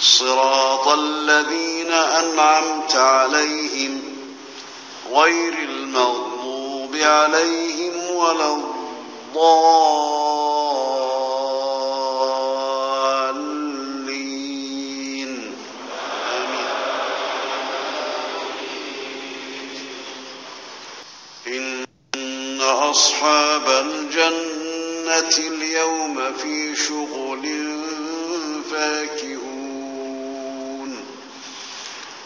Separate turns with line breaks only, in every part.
صراط الذين أنعمت عليهم غير المغضوب عليهم ولا الضالين. آمين إن أصحاب الجنة اليوم في شغل فاكه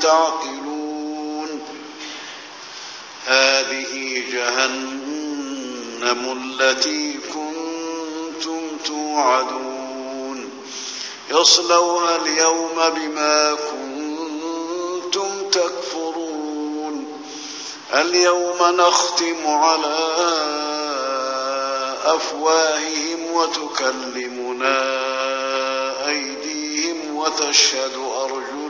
تعقلون. هذه جهنم التي كنتم توعدون. يصلوها اليوم بما كنتم تكفرون. اليوم نختم على أفواههم وتكلمنا أيديهم وتشهد أرجلهم